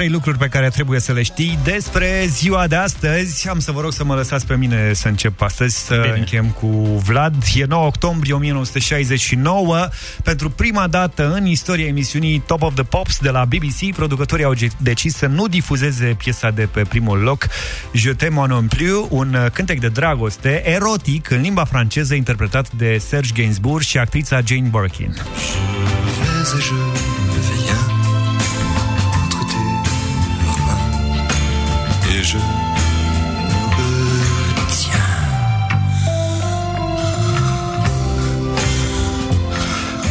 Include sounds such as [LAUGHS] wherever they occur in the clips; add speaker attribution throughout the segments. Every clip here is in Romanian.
Speaker 1: Trei lucruri pe care trebuie să le știi despre ziua de astăzi. Am să vă rog să mă lăsați pe mine să încep astăzi, să Bine. închem cu Vlad. E 9 octombrie 1969. Pentru prima dată în istoria emisiunii Top of the Pops de la BBC, producătorii au decis să nu difuzeze piesa de pe primul loc, Je t'aime non plus, un cântec de dragoste erotic în limba franceză interpretat de Serge Gainsbourg și actrița Jane Birkin. Je vais, je... je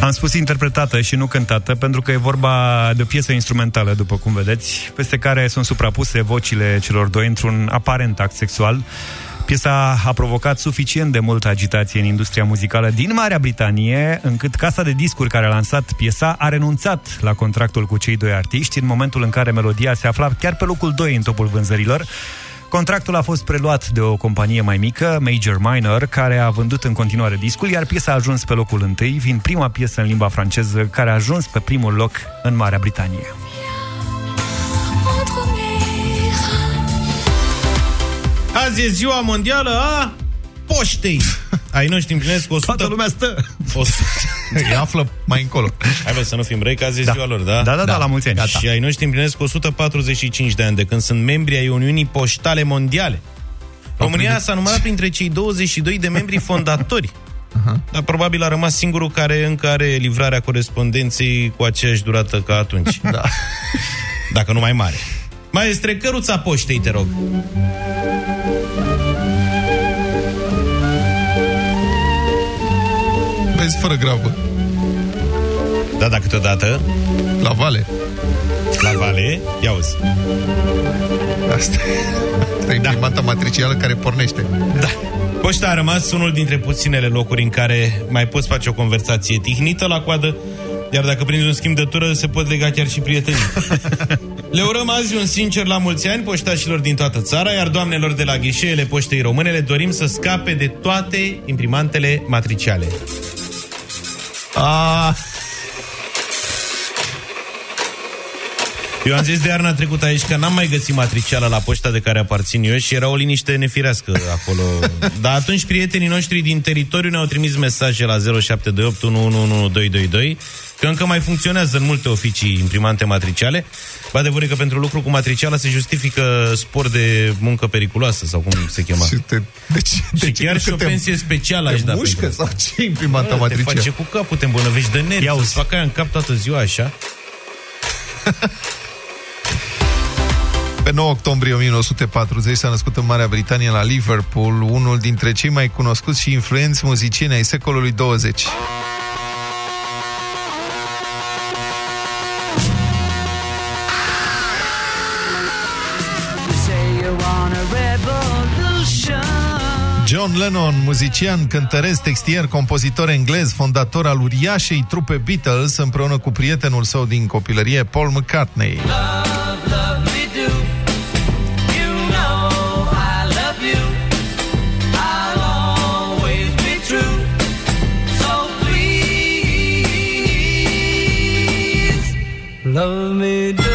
Speaker 1: Am spus interpretată și nu cântată, pentru că e vorba de o piesă instrumentală, după cum vedeți, peste care sunt suprapuse vocile celor doi într-un aparent act sexual. Piesa a provocat suficient de multă agitație în industria muzicală din Marea Britanie, încât casa de discuri care a lansat piesa a renunțat la contractul cu cei doi artiști în momentul în care melodia se afla chiar pe locul 2 în topul vânzărilor. Contractul a fost preluat de o companie mai mică, Major Minor, care a vândut în continuare discul, iar piesa a ajuns pe locul întâi, fiind prima piesă în limba franceză care a ajuns pe primul loc în Marea Britanie.
Speaker 2: Azi e ziua mondială a poștei. Ai noștri împlinesc 100...
Speaker 1: Toată lumea stă.
Speaker 2: 100...
Speaker 1: Îi află mai încolo.
Speaker 2: Hai bă, să nu fim răi, că azi e da. ziua lor, da?
Speaker 1: Da, da, da, da la mulți ani.
Speaker 2: Gata. Și ai noștri împlinesc 145 de ani de când sunt membri ai Uniunii Poștale Mondiale. România s-a numărat printre cei 22 de membri [LAUGHS] fondatori. Uh-huh. Dar probabil a rămas singurul care încă are livrarea corespondenței cu aceeași durată ca atunci. da. Dacă nu mai mare. Mai este căruța poștei, te rog.
Speaker 1: Vezi, fără grabă.
Speaker 2: Da, da, câteodată.
Speaker 1: La vale.
Speaker 2: La vale? Ia uzi.
Speaker 1: Asta, asta e da. imprimanta matricială care pornește.
Speaker 2: Da. Poșta a rămas unul dintre puținele locuri în care mai poți face o conversație tihnită la coadă, iar dacă prinzi un schimb de tură, se pot lega chiar și prietenii. [LAUGHS] Le urăm azi un sincer la mulți ani poștașilor din toată țara, iar doamnelor de la ghișeele poștei române le dorim să scape de toate imprimantele matriciale.
Speaker 1: Ah.
Speaker 2: Eu am zis de iarna trecută aici că n-am mai găsit matriciala la poșta de care aparțin eu și era o liniște nefirească acolo. Dar atunci prietenii noștri din teritoriu ne-au trimis mesaje la 0728 că încă mai funcționează în multe oficii imprimante matriciale. Ba adevărul că pentru lucru cu matriciala se justifică spor de muncă periculoasă, sau cum se chema. Și, te,
Speaker 1: deci,
Speaker 2: și deci chiar și o pensie specială aș da.
Speaker 1: mușcă sau ce imprimanta matricială? Te
Speaker 2: face cu capul, te îmbolnăvești de nervi, să-ți facă aia în cap toată ziua așa.
Speaker 1: Pe 9 octombrie 1940 s-a născut în Marea Britanie la Liverpool, unul dintre cei mai cunoscuți și influenți muzicieni ai secolului 20. John Lennon, muzician, cântăresc, textier, compozitor englez, fondator al uriașei trupe Beatles, împreună cu prietenul său din copilărie, Paul McCartney. Love me do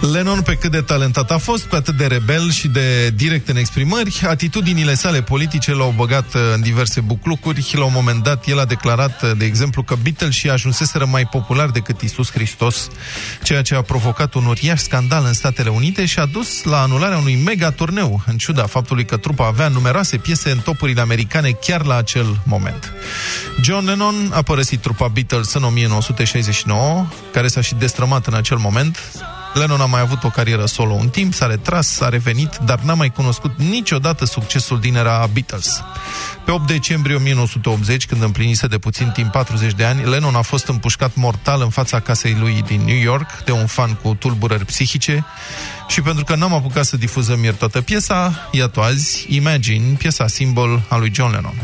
Speaker 1: Lennon, pe cât de talentat a fost, pe atât de rebel și de direct în exprimări, atitudinile sale politice l-au băgat uh, în diverse buclucuri. La un moment dat, el a declarat, uh, de exemplu, că Beatles și ajunseseră mai popular decât Isus Hristos, ceea ce a provocat un uriaș scandal în Statele Unite și a dus la anularea unui mega turneu, în ciuda faptului că trupa avea numeroase piese în topurile americane chiar la acel moment. John Lennon a părăsit trupa Beatles în 1969, care s-a și destrămat în acel moment, Lennon a mai avut o carieră solo un timp, s-a retras, s-a revenit, dar n-a mai cunoscut niciodată succesul din era Beatles. Pe 8 decembrie 1980, când împlinise de puțin timp 40 de ani, Lennon a fost împușcat mortal în fața casei lui din New York de un fan cu tulburări psihice și pentru că n-am apucat să difuzăm ieri toată piesa, iată azi Imagine, piesa simbol a lui John Lennon.